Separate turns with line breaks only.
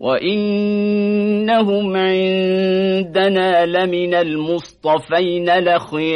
وإنهم عندنا لمن المصطفين لخير